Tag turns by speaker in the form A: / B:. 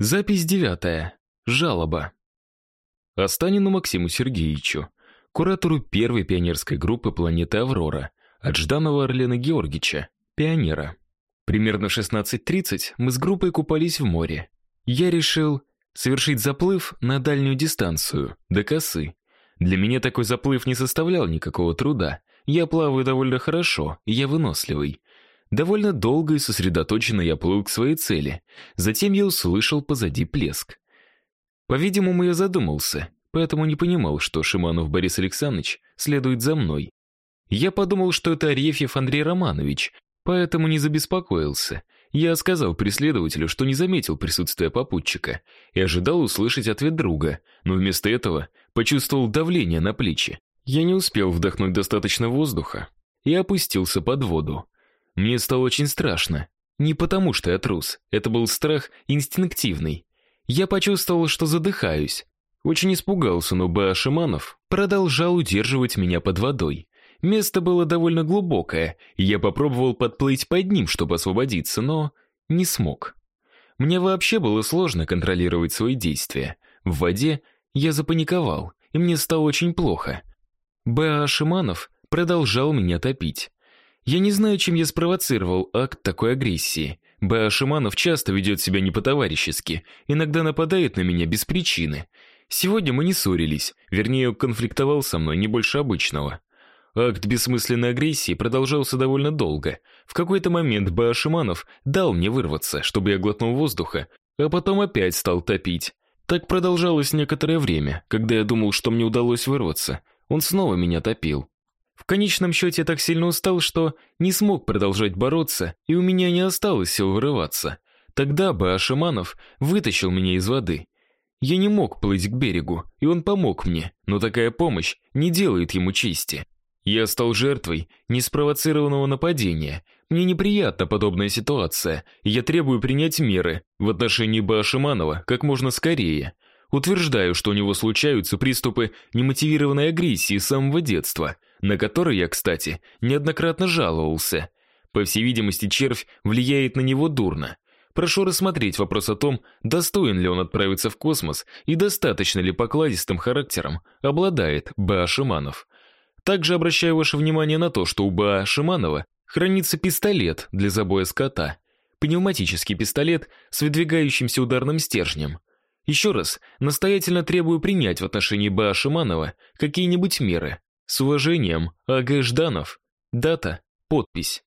A: Запись девятая. Жалоба. Останину Максиму Сергеевичу, куратору первой пионерской группы планеты Аврора, от Жданова Орлена Георгича, пионера. Примерно в 16:30 мы с группой купались в море. Я решил совершить заплыв на дальнюю дистанцию, до косы. Для меня такой заплыв не составлял никакого труда. Я плаваю довольно хорошо, я выносливый. Довольно долго и сосредоточенно я плыл к своей цели. Затем я услышал позади плеск. По-видимому, я задумался, поэтому не понимал, что Шиманов Борис Александрович следует за мной. Я подумал, что это Арефьев Андрей Романович, поэтому не забеспокоился. Я сказал преследователю, что не заметил присутствия попутчика и ожидал услышать ответ друга, но вместо этого почувствовал давление на плечи. Я не успел вдохнуть достаточно воздуха и опустился под воду. Мне стало очень страшно. Не потому, что я трус. Это был страх инстинктивный. Я почувствовал, что задыхаюсь. Очень испугался, но Баа Шиманов продолжал удерживать меня под водой. Место было довольно глубокое, и я попробовал подплыть под ним, чтобы освободиться, но не смог. Мне вообще было сложно контролировать свои действия. В воде я запаниковал, и мне стало очень плохо. Баа Шиманов продолжал меня топить. Я не знаю, чем я спровоцировал акт такой агрессии. Б. Шиманов часто ведет себя не по-товарищески, иногда нападает на меня без причины. Сегодня мы не ссорились, вернее, он конфликтовал со мной не больше обычного. Акт бессмысленной агрессии продолжался довольно долго. В какой-то момент Б. Шиманов дал мне вырваться, чтобы я глотнул воздуха, а потом опять стал топить. Так продолжалось некоторое время. Когда я думал, что мне удалось вырваться, он снова меня топил. В конечном счете я так сильно устал, что не смог продолжать бороться, и у меня не осталось сил вырываться. Тогда бы Ашиманов вытащил меня из воды. Я не мог плыть к берегу, и он помог мне, но такая помощь не делает ему чести. Я стал жертвой неспровоцированного нападения. Мне неприятна подобная ситуация, и я требую принять меры в отношении Башиманова как можно скорее. Утверждаю, что у него случаются приступы немотивированной агрессии с самого детства – на который я, кстати, неоднократно жаловался. По всей видимости, червь влияет на него дурно. Прошу рассмотреть вопрос о том, достоин ли он отправиться в космос и достаточно ли покладистым характером обладает Ба Шиманов. Также обращаю ваше внимание на то, что у Ба Шиманова хранится пистолет для забоя скота. Пневматический пистолет с выдвигающимся ударным стержнем. Еще раз, настоятельно требую принять в отношении Ба Шиманова какие-нибудь меры, с уважением, А.Г. Жданов. Дата, подпись.